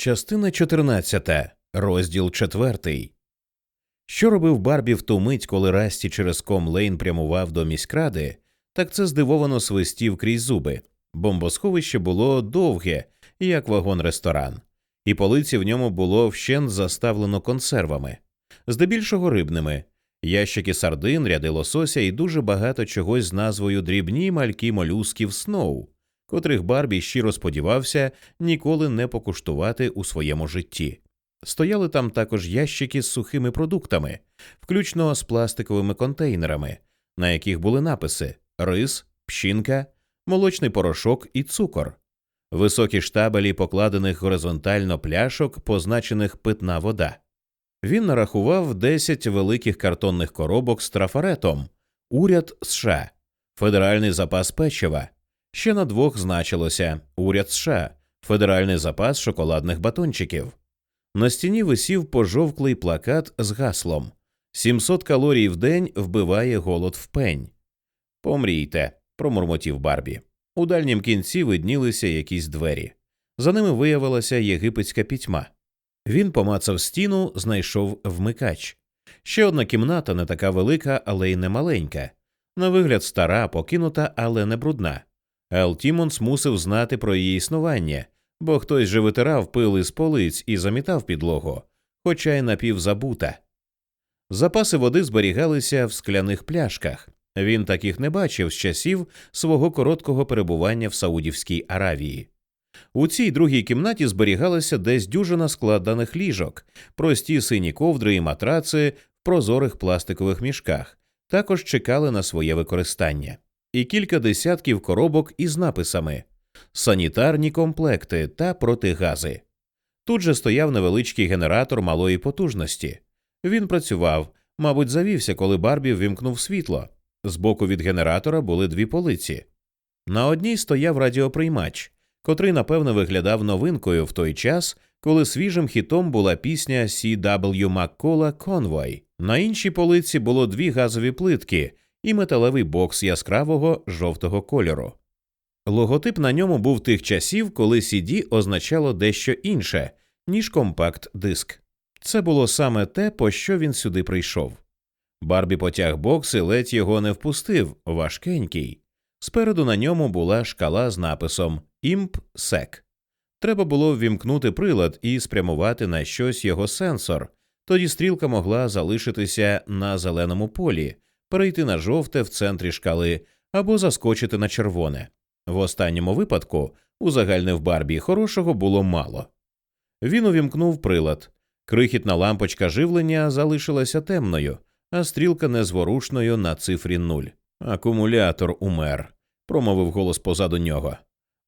Частина 14. Розділ 4. Що робив Барбі в ту мить, коли Расті через ком Лейн прямував до міськради, так це здивовано свистів крізь зуби. Бомбосховище було довге, як вагон ресторан, і полиці в ньому було вщент заставлено консервами, здебільшого рибними, ящики сардин, ряди лосося і дуже багато чогось з назвою дрібні мальки молюсків Сноу, котрих Барбі щиро сподівався ніколи не покуштувати у своєму житті. Стояли там також ящики з сухими продуктами, включно з пластиковими контейнерами, на яких були написи рис, пщінка, молочний порошок і цукор, високі штабелі покладених горизонтально пляшок, позначених питна вода. Він нарахував 10 великих картонних коробок з трафаретом, уряд США, федеральний запас печива. Ще на двох значилося уряд США, федеральний запас шоколадних батончиків. На стіні висів пожовклий плакат з гаслом 700 калорій в день вбиває голод в пень. Помрійте, промурмотів Барбі. У дальнім кінці виднілися якісь двері. За ними виявилася єгипетська пітьма. Він помацав стіну, знайшов вмикач. Ще одна кімната не така велика, але й не маленька. На вигляд стара, покинута, але не брудна. Ел Тімонс мусив знати про її існування, бо хтось же витирав пил із полиць і замітав підлогу, хоча й напівзабута. Запаси води зберігалися в скляних пляшках. Він таких не бачив з часів свого короткого перебування в Саудівській Аравії. У цій другій кімнаті зберігалася десь дюжина складених ліжок, прості сині ковдри і матраци в прозорих пластикових мішках, також чекали на своє використання, і кілька десятків коробок із написами санітарні комплекти та протигази. Тут же стояв невеличкий генератор малої потужності. Він працював, мабуть, завівся, коли Барбі ввімкнув світло. Збоку від генератора були дві полиці. На одній стояв радіоприймач, котрий, напевно, виглядав новинкою в той час, коли свіжим хітом була пісня C.W. Маккола Конвой. На іншій полиці було дві газові плитки і металевий бокс яскравого жовтого кольору. Логотип на ньому був тих часів, коли CD означало дещо інше, ніж компакт диск. Це було саме те, по що він сюди прийшов. Барбі потяг бокс і ледь його не впустив, важкенький. Спереду на ньому була шкала з написом імп сек. Треба було ввімкнути прилад і спрямувати на щось його сенсор. Тоді стрілка могла залишитися на зеленому полі, перейти на жовте в центрі шкали або заскочити на червоне. В останньому випадку у загальне Барбі хорошого було мало. Він увімкнув прилад. Крихітна лампочка живлення залишилася темною, а стрілка незворушною на цифрі нуль. Акумулятор умер, промовив голос позаду нього.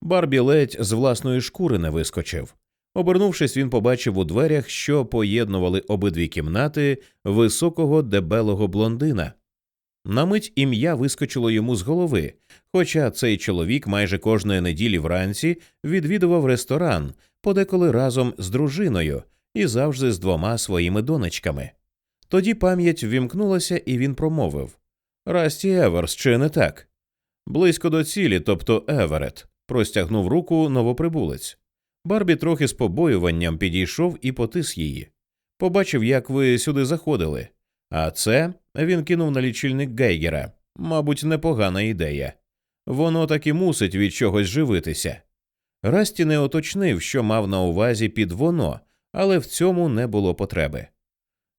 Барбі ледь з власної шкури не вискочив. Обернувшись, він побачив у дверях, що поєднували обидві кімнати високого дебелого блондина. На мить ім'я вискочило йому з голови, хоча цей чоловік майже кожної неділі вранці відвідував ресторан, подеколи разом з дружиною і завжди з двома своїми донечками. Тоді пам'ять ввімкнулася, і він промовив Расті Еверс, чи не так? Близько до цілі, тобто Еверет, простягнув руку новоприбулець. Барбі трохи з побоюванням підійшов і потис її. Побачив, як ви сюди заходили. А це він кинув на лічильник Гейгера. Мабуть, непогана ідея. Воно таки мусить від чогось живитися. Расті не уточнив, що мав на увазі під воно, але в цьому не було потреби.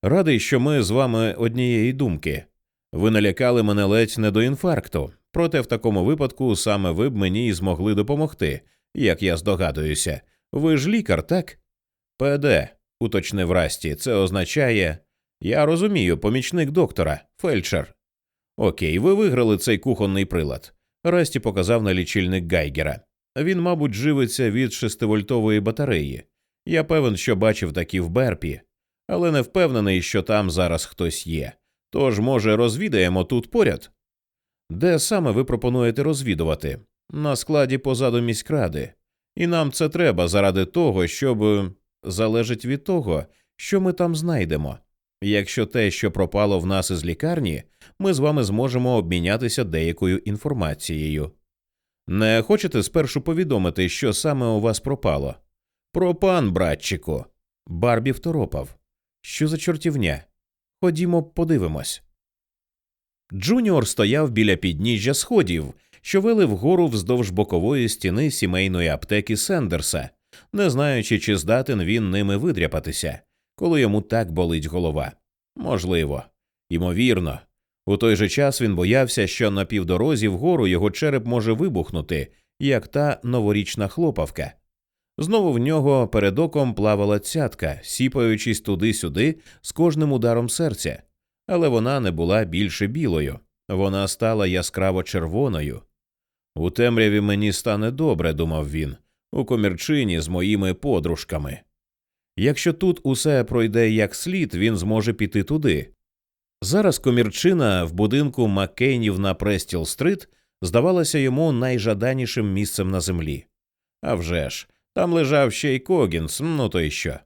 Радий, що ми з вами однієї думки. Ви налякали мене ледь не до інфаркту, проте в такому випадку саме ви б мені і змогли допомогти, як я здогадуюся. Ви ж лікар, так? ПД, уточнив Расті, це означає. Я розумію, помічник доктора, фельдшер. Окей, ви виграли цей кухонний прилад. Расті показав на лічильник Гайгера. Він, мабуть, живиться від шестивольтової батареї. Я певен, що бачив такі в Берпі, але не впевнений, що там зараз хтось є. Тож, може, розвідаємо тут поряд? Де саме ви пропонуєте розвідувати? На складі позаду міськради. І нам це треба заради того, щоб залежить від того, що ми там знайдемо. Якщо те, що пропало в нас із лікарні, ми з вами зможемо обмінятися деякою інформацією. Не хочете спершу повідомити, що саме у вас пропало? Пропан, братчику. Барбі второпав. Що за чортівня? Ходімо, подивимось. Джуніор стояв біля підніжжя сходів, що вели вгору вздовж бокової стіни сімейної аптеки Сендерса, не знаючи, чи здатен він ними видряпатися, коли йому так болить голова. Можливо, ймовірно. У той же час він боявся, що на півдорозі вгору його череп може вибухнути, як та новорічна хлопавка. Знову в нього перед оком плавала цятка, сіпаючись туди-сюди з кожним ударом серця, але вона не була більше білою, вона стала яскраво червоною. У темряві мені стане добре, думав він, у комірчині з моїми подружками. Якщо тут усе пройде як слід, він зможе піти туди. Зараз комірчина в будинку Маккейнів на Престіл Стрит здавалася йому найжаданішим місцем на землі. Авжеж, там лежав ще й Когінс, ну то й що.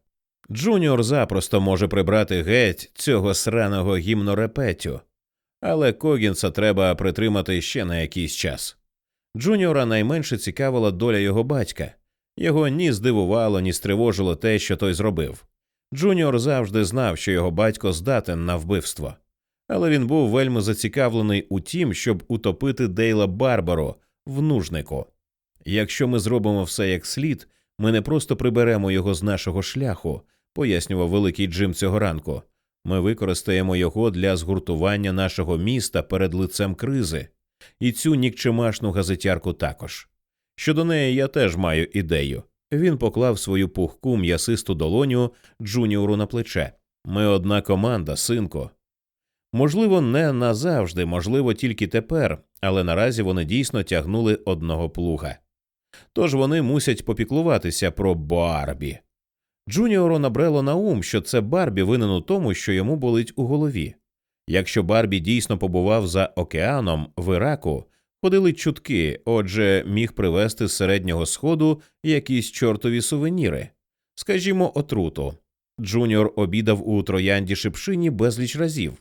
Джуніор запросто може прибрати геть цього сраного гімнорепета, але Когінса треба притримати ще на якийсь час. Джуніора найменше цікавила доля його батька, його ні здивувало, ні стривожило те, що той зробив. Джуніор завжди знав, що його батько здатен на вбивство, але він був вельми зацікавлений у тім, щоб утопити Дейла Барбаро в нужнику. Якщо ми зробимо все як слід, ми не просто приберемо його з нашого шляху, пояснював великий Джим цього ранку. Ми використаємо його для згуртування нашого міста перед лицем кризи, і цю нікчемашну газетярку також. Щодо неї я теж маю ідею. Він поклав свою пухку м'ясисту долоню Джуніору на плече. Ми одна команда, синку. Можливо, не назавжди, можливо, тільки тепер, але наразі вони дійсно тягнули одного плуга. Тож вони мусять попіклуватися про Барбі. Джуніору набрело на ум, що це Барбі винен у тому, що йому болить у голові. Якщо Барбі дійсно побував за океаном в Іраку, ходили чутки, отже, міг привезти з Середнього Сходу якісь чортові сувеніри, скажімо, отруту. Джуніор обідав у «Троянді-шипшині» безліч разів.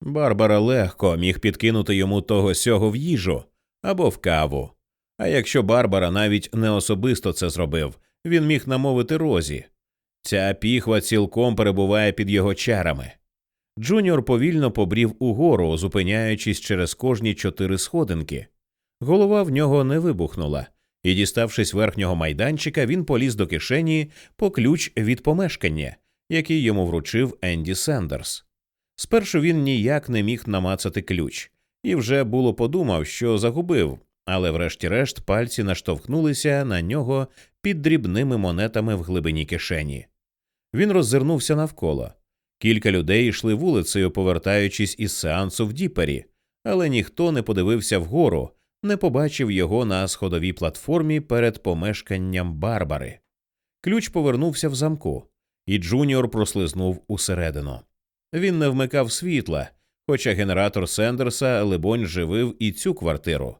Барбара легко міг підкинути йому того сього в їжу або в каву. А якщо Барбара навіть не особисто це зробив, він міг намовити Розі. Ця піхва цілком перебуває під його чарами. Джуніор повільно побрів угору, зупиняючись через кожні чотири сходинки. Голова в нього не вибухнула, і, діставшись верхнього майданчика, він поліз до кишені по ключ від помешкання, який йому вручив Енді Сендерс. Спершу він ніяк не міг намацати ключ, і вже було подумав, що загубив, але врешті-решт пальці наштовхнулися на нього під дрібними монетами в глибині кишені. Він роззирнувся навколо. Кілька людей йшли вулицею, повертаючись із сеансу в Діпері, але ніхто не подивився вгору, не побачив його на сходовій платформі перед помешканням Барбари. Ключ повернувся в замку, і Джуніор прослизнув усередину. Він не вмикав світла, хоча генератор Сендерса, либонь, живив і цю квартиру.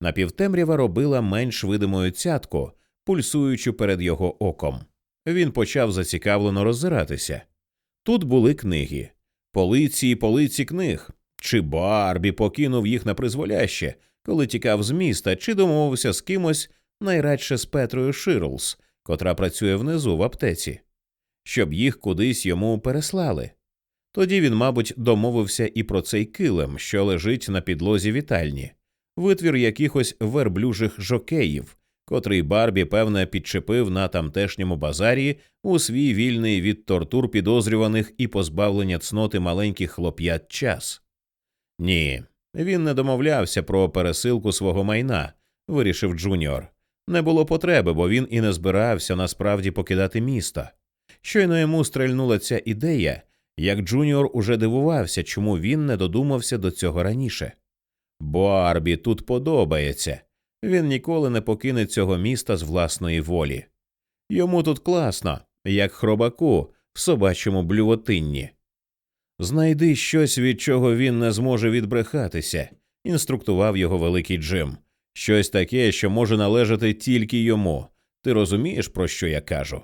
Напівтемрява робила менш видимою цятку, пульсуючи перед його оком. Він почав зацікавлено роззиратися. Тут були книги, полиці і полиці книг. Чи Барбі покинув їх на призволяще, коли тікав з міста, чи домовився з кимось найрадше з Петрою Ширлс, котра працює внизу в аптеці, щоб їх кудись йому переслали. Тоді він, мабуть, домовився і про цей килим, що лежить на підлозі вітальні, витвір якихось верблюжих жокеїв, котрий Барбі, певне, підчепив на тамтешньому базарі у свій вільний від тортур підозрюваних і позбавлення цноти маленьких хлоп'ят час. Ні, він не домовлявся про пересилку свого майна, вирішив Джуніор. Не було потреби, бо він і не збирався насправді покидати місто. Щойно йому стрельнула ця ідея, як Джуніор уже дивувався, чому він не додумався до цього раніше. Барбі тут подобається. Він ніколи не покине цього міста з власної волі. Йому тут класно, як хробаку в собачому блювотинні. Знайди щось, від чого він не зможе відбрехатися, інструктував його великий Джим. Щось таке, що може належати тільки йому. Ти розумієш, про що я кажу?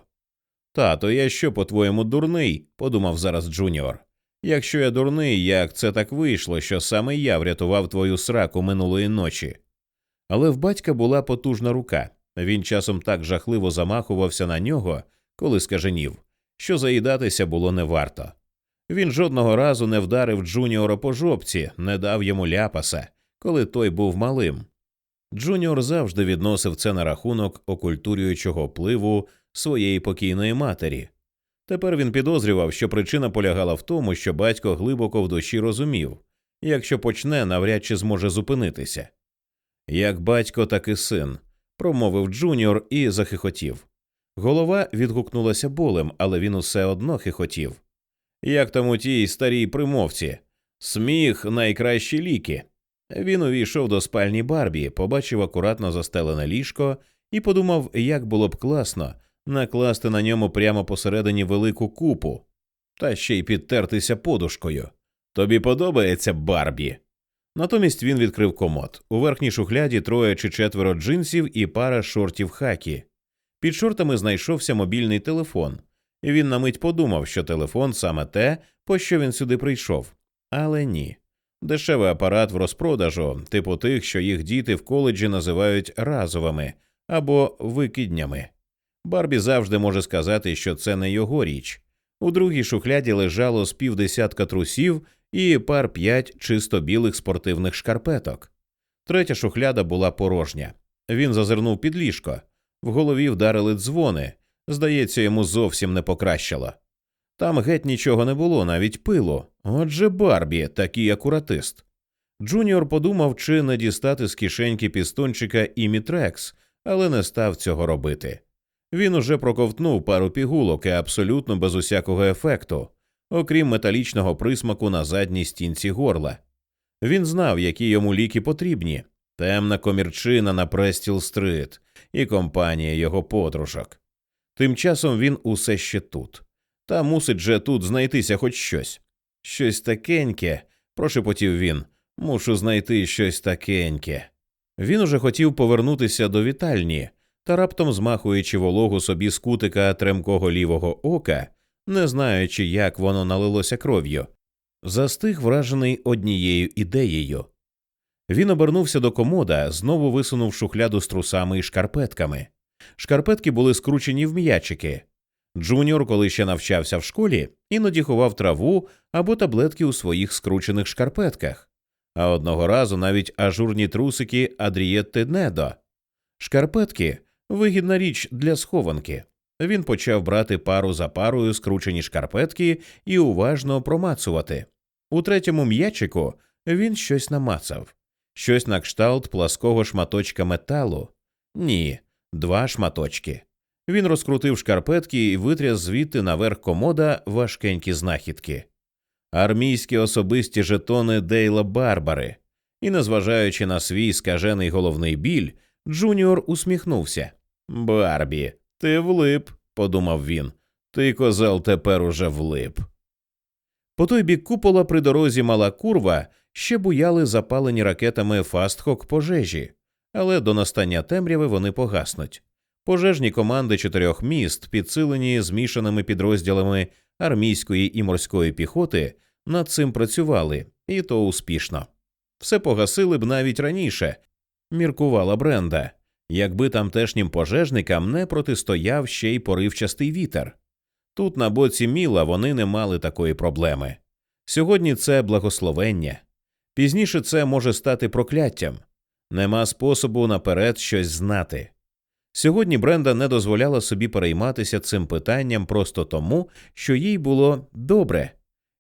Тато, я що, по-твоєму, дурний? подумав зараз Джуніор. Якщо я дурний, як це так вийшло, що саме я врятував твою сраку минулої ночі? Але в батька була потужна рука. Він часом так жахливо замахувався на нього, коли скаженів, що заїдатися було не варто. Він жодного разу не вдарив Джуніора по жопці, не дав йому ляпаса, коли той був малим. Джуніор завжди відносив це на рахунок окультурюючого впливу своєї покійної матері. Тепер він підозрював, що причина полягала в тому, що батько глибоко в душі розумів якщо почне, навряд чи зможе зупинитися. Як батько, так і син, промовив Джуніор і захихотів. Голова відгукнулася болем, але він усе одно хихотів. Як там у тій старій примовці сміх найкращі ліки. Він увійшов до спальні Барбі, побачив акуратно застелене ліжко і подумав, як було б класно накласти на ньому прямо посередині велику купу, та ще й підтертися подушкою. Тобі подобається Барбі? Натомість він відкрив комод. У верхній шухляді троє чи четверо джинсів і пара шортів хакі. Під шортами знайшовся мобільний телефон, і він на мить подумав, що телефон саме те, по що він сюди прийшов. Але ні. Дешевий апарат в розпродажу, типу тих, що їх діти в коледжі називають разовими або викиднями. Барбі завжди може сказати, що це не його річ. У другій шухляді лежало з півдесятка трусів і пар п'ять чисто білих спортивних шкарпеток. Третя шухляда була порожня. Він зазирнув під ліжко, в голові вдарили дзвони. Здається, йому зовсім не покращало. Там геть нічого не було, навіть пилу. Отже, Барбі, такий акуратист. Джуніор подумав, чи не дістати з кишеньки пістончика імітрекс, але не став цього робити. Він уже проковтнув пару пігулок і абсолютно без усякого ефекту, окрім металічного присмаку на задній стінці горла. Він знав, які йому ліки потрібні темна комірчина на Престіл Стрит і компанія його подружок. Тим часом він усе ще тут. Та мусить же тут знайтися хоч щось. Щось такеньке, прошепотів він. Мушу знайти щось такеньке. Він уже хотів повернутися до вітальні, та раптом, змахуючи вологу собі з кутика тремкого лівого ока, не знаючи, як воно налилося кров'ю, застиг вражений однією ідеєю. Він обернувся до комода, знову висунув шухляду з трусами і шкарпетками. Шкарпетки були скручені в м'ячики. Джуніор, коли ще навчався в школі, іноді ховав траву або таблетки у своїх скручених шкарпетках, а одного разу навіть ажурні трусики Адрієтти Недо. Шкарпетки вигідна річ для схованки. Він почав брати пару за парою скручені шкарпетки і уважно промацувати. У третьому м'ячику він щось намацав, щось на кшталт плаского шматочка металу. Ні, два шматочки. Він розкрутив шкарпетки і витряс звідти наверх комода важкенькі знахідки. Армійські особисті жетони Дейла Барбари. І, незважаючи на свій скажений головний біль, Джуніор усміхнувся. Барбі, ти влип, подумав він. Ти, козел, тепер уже влип. По той бік купола при дорозі мала курва ще буяли запалені ракетами фастхок пожежі, але до настання темряви вони погаснуть. Пожежні команди чотирьох міст, підсилені змішаними підрозділами армійської і морської піхоти, над цим працювали, і то успішно. Все погасили б навіть раніше, міркувала Бренда, якби тамтешнім пожежникам не протистояв ще й поривчастий вітер. Тут, на боці міла, вони не мали такої проблеми. Сьогодні це благословення, пізніше це може стати прокляттям, нема способу наперед щось знати. Сьогодні Бренда не дозволяла собі перейматися цим питанням просто тому, що їй було добре.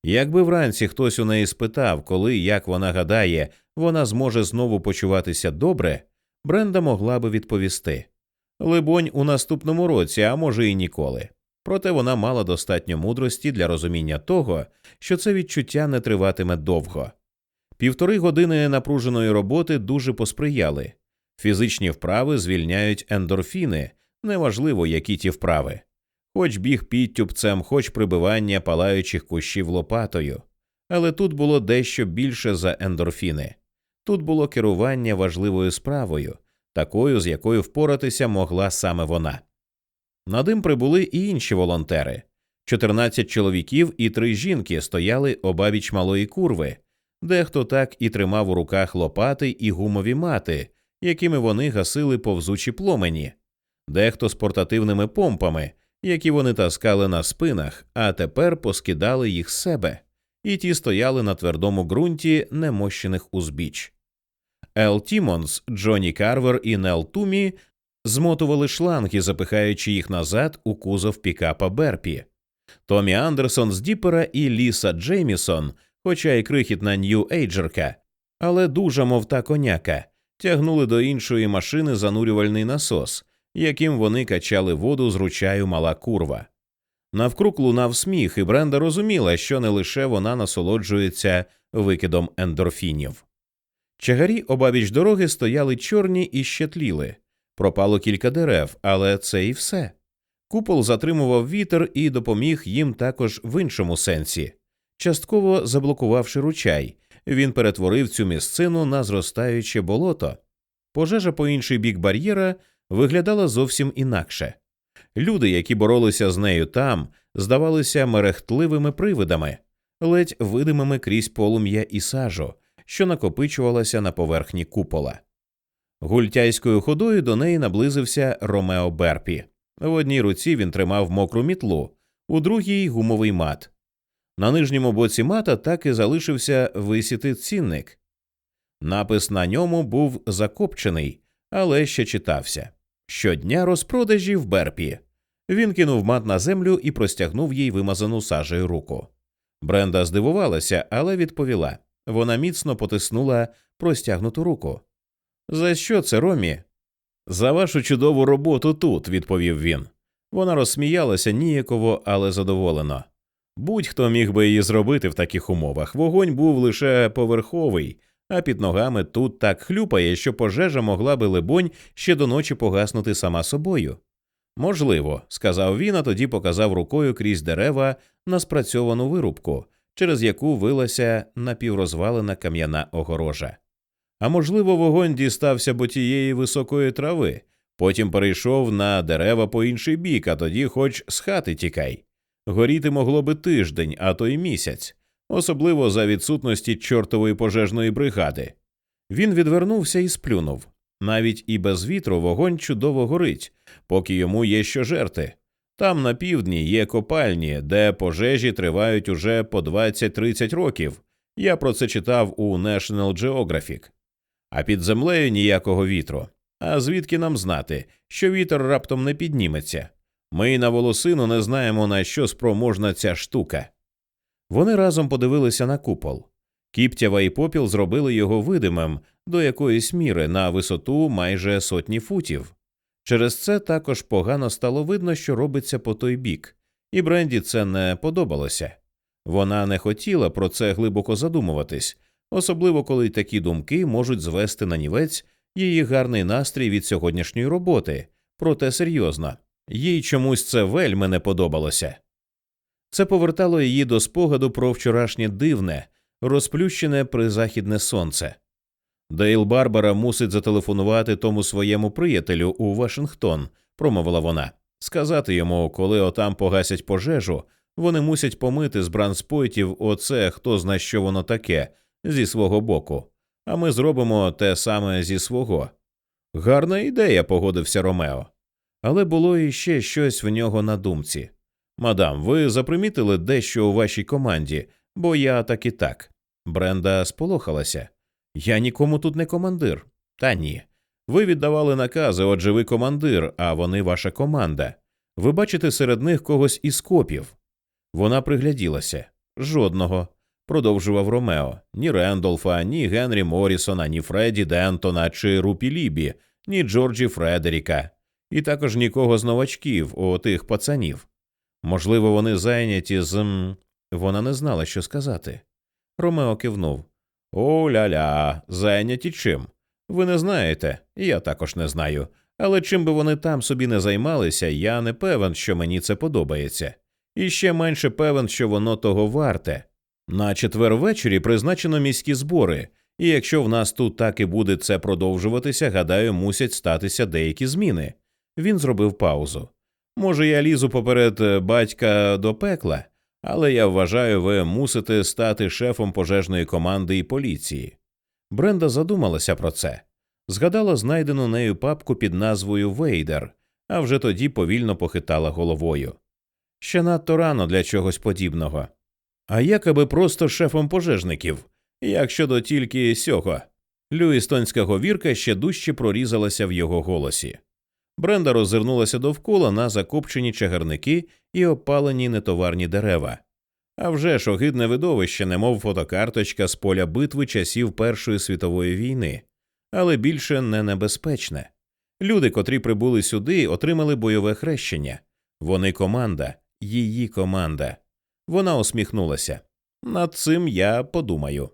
Якби вранці хтось у неї спитав, коли, як вона гадає, вона зможе знову почуватися добре, Бренда могла би відповісти либонь, у наступному році, а може і ніколи. Проте вона мала достатньо мудрості для розуміння того, що це відчуття не триватиме довго. Півтори години напруженої роботи дуже посприяли. Фізичні вправи звільняють ендорфіни, неважливо, які ті вправи, хоч біг підтюпцем, хоч прибивання палаючих кущів лопатою. Але тут було дещо більше за ендорфіни. Тут було керування важливою справою, такою, з якою впоратися могла саме вона. На дим прибули і інші волонтери. 14 чоловіків і три жінки стояли обабіч малої курви, дехто так і тримав у руках лопати і гумові мати, якими вони гасили повзучі пломені, дехто з портативними помпами, які вони таскали на спинах, а тепер поскидали їх себе, і ті стояли на твердому ґрунті немощених узбіч. Ел Тімонс, Джонні Карвер і Нел Тумі змотували шланги, запихаючи їх назад у кузов пікапа Берпі. Томі Андерсон з Діпера і Ліса Джеймісон, хоча й крихітна нью-ейджерка, але дуже мов та коняка, тягнули до іншої машини занурювальний насос, яким вони качали воду з ручаю мала курва. Навкруг лунав сміх, і Бренда розуміла, що не лише вона насолоджується викидом ендорфінів. Чагарі обабіч дороги стояли чорні і щетліли. Пропало кілька дерев, але це і все. Купол затримував вітер і допоміг їм також в іншому сенсі. Частково заблокувавши ручай, він перетворив цю місцину на зростаюче болото. Пожежа по інший бік бар'єра виглядала зовсім інакше. Люди, які боролися з нею там, здавалися мерехтливими привидами, ледь видимими крізь полум'я і сажу, що накопичувалася на поверхні купола. Гультяйською ходою до неї наблизився Ромео Берпі. В одній руці він тримав мокру мітлу, у другій гумовий мат. На нижньому боці мата так і залишився висіти цінник. Напис на ньому був закопчений, але ще читався щодня розпродажі в Берпі. Він кинув мат на землю і простягнув їй вимазану сажею руку. Бренда здивувалася, але відповіла вона міцно потиснула простягнуту руку. За що це, Ромі? За вашу чудову роботу тут, відповів він. Вона розсміялася ніяково, але задоволено. Будь-хто міг би її зробити в таких умовах. Вогонь був лише поверховий, а під ногами тут так хлюпає, що пожежа могла би, либонь, ще до ночі погаснути сама собою. Можливо, сказав він, а тоді показав рукою крізь дерева на спрацьовану вирубку, через яку вилася напіврозвалена кам'яна огорожа. А можливо, вогонь дістався бо тієї високої трави, потім перейшов на дерева по інший бік, а тоді хоч з хати тікай. Горіти могло би тиждень, а то й місяць, особливо за відсутності чортової пожежної бригади. Він відвернувся і сплюнув. Навіть і без вітру вогонь чудово горить, поки йому є що жерти. Там на півдні є копальні, де пожежі тривають уже по 20-30 років. Я про це читав у National Geographic. А під землею ніякого вітру. А звідки нам знати, що вітер раптом не підніметься? Ми й на волосину не знаємо, на що спроможна ця штука. Вони разом подивилися на купол. Кіптява і попіл зробили його видимим до якоїсь міри на висоту майже сотні футів. Через це також погано стало видно, що робиться по той бік, і Бренді це не подобалося. Вона не хотіла про це глибоко задумуватись, особливо коли такі думки можуть звести на нівець її гарний настрій від сьогоднішньої роботи, проте серйозно, їй чомусь це вельми не подобалося. Це повертало її до спогаду про вчорашнє дивне, розплющене призахідне сонце. Дейл Барбара мусить зателефонувати тому своєму приятелю у Вашингтон, промовила вона, сказати йому, коли отам погасять пожежу, вони мусять помити з бранспойтів оце хто зна що воно таке зі свого боку, а ми зробимо те саме зі свого. Гарна ідея, погодився Ромео. Але було іще щось в нього на думці. Мадам, ви запримітили дещо у вашій команді, бо я так і так. Бренда сполохалася. Я нікому тут не командир. Та ні. Ви віддавали накази, отже, ви командир, а вони ваша команда. Ви бачите серед них когось із копів. Вона пригляділася. Жодного. Продовжував Ромео. Ні Рендолфа, ні Генрі Морісона, ні Фредді Дентона чи Рупі Лібі, ні Джорджі Фредеріка, і також нікого з новачків, у тих пацанів. Можливо, вони зайняті з. Вона не знала, що сказати. Ромео кивнув. О ля-ля, зайняті чим? Ви не знаєте, я також не знаю. Але чим би вони там собі не займалися, я не певен, що мені це подобається, і ще менше певен, що воно того варте. На четвер ввечері призначено міські збори, і якщо в нас тут так і буде це продовжуватися, гадаю, мусять статися деякі зміни. Він зробив паузу. Може, я лізу поперед батька до пекла, але я вважаю, ви мусите стати шефом пожежної команди і поліції. Бренда задумалася про це, згадала знайдену нею папку під назвою Вейдер, а вже тоді повільно похитала головою. Ще надто рано для чогось подібного. А як аби просто шефом пожежників, як щодо тільки сього? Люїстонська говірка ще дужче прорізалася в його голосі. Бренда роззирнулася довкола на закопчені чагарники і опалені нетоварні дерева. А вже ж огидне видовище, немов фотокарточка з поля битви часів Першої світової війни, але більше не небезпечне. Люди, котрі прибули сюди, отримали бойове хрещення. Вони команда, її команда. Вона усміхнулася. Над цим я подумаю.